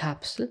Kapsel?